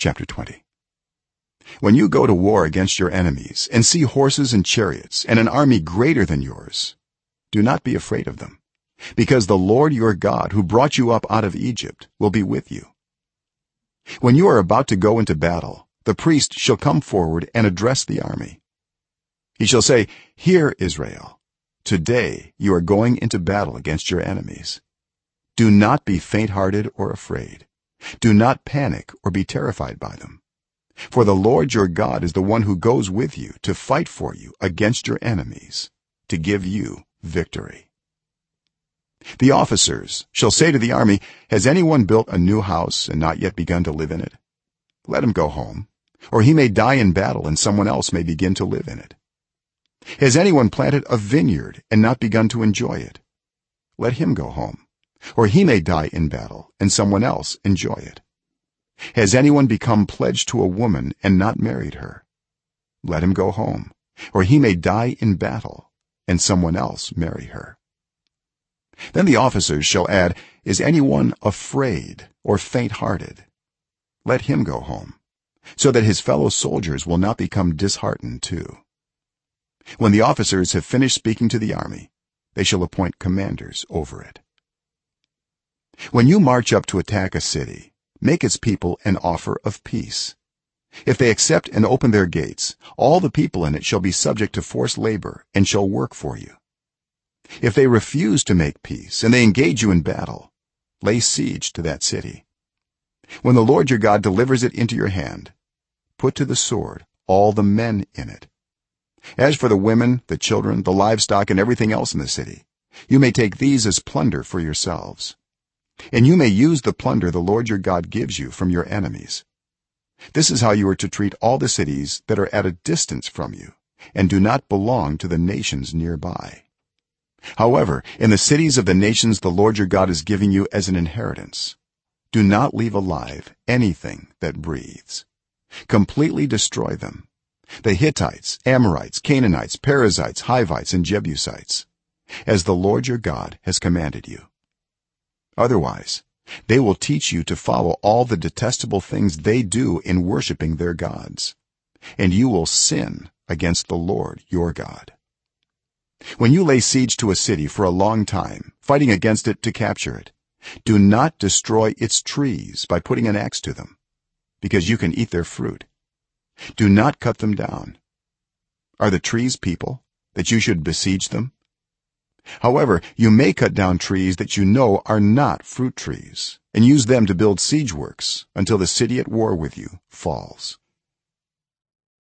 chapter 20 when you go to war against your enemies and see horses and chariots and an army greater than yours do not be afraid of them because the lord your god who brought you up out of egypt will be with you. When you are about to go into battle the priest shall come forward and address the army. He shall say hear israel today you are going into battle against your enemies. Do not be faint hearted or afraid do not panic or be terrified by them. For the lord your god is the one who goes with you to fight for you against your enemies to give you victory. The officers shall say to the army has anyone built a new house and not yet begun to live in it? Let him go home or he may die in battle and someone else may begin to live in it. Has anyone planted a vineyard and not begun to enjoy it? Let him go home or he may die in battle and someone else enjoy it. Has anyone become pledged to a woman and not married her? Let him go home or he may die in battle and someone else marry her. Then the officers shall add is anyone afraid or faint-hearted? Let him go home so that his fellow soldiers will not become disheartened too. When the officers have finished speaking to the army they shall appoint commanders over it when you march up to attack a city make its people an offer of peace. If they accept and open their gates all the people in it shall be subject to forced labor and shall work for you. If they refuse to make peace and they engage you in battle lay siege to that city. When the lord your god delivers it into your hand put to the sword all the men in it. As for the women the children the livestock and everything else in the city you may take these as plunder for yourselves and you may use the plunder the lord your god gives you from your enemies. This is how you are to treat all the cities that are at a distance from you and do not belong to the nations nearby. However in the cities of the nations the lord your god is giving you as an inheritance. Do not leave alive anything that breathes. Completely destroy them. The hittites amorites canaanites perizzites hivites and jebusites as the lord your god has commanded you otherwise they will teach you to follow all the detestable things they do in worshipping their gods. And you will sin against the lord your god. When you lay siege to a city for a long time fighting against it to capture it do not destroy its trees by putting an axe to them because you can eat their fruit. Do not cut them down. Are the trees people that you should besiege them however you may cut down trees that you know are not fruit trees and use them to build siege works until the city at war with you falls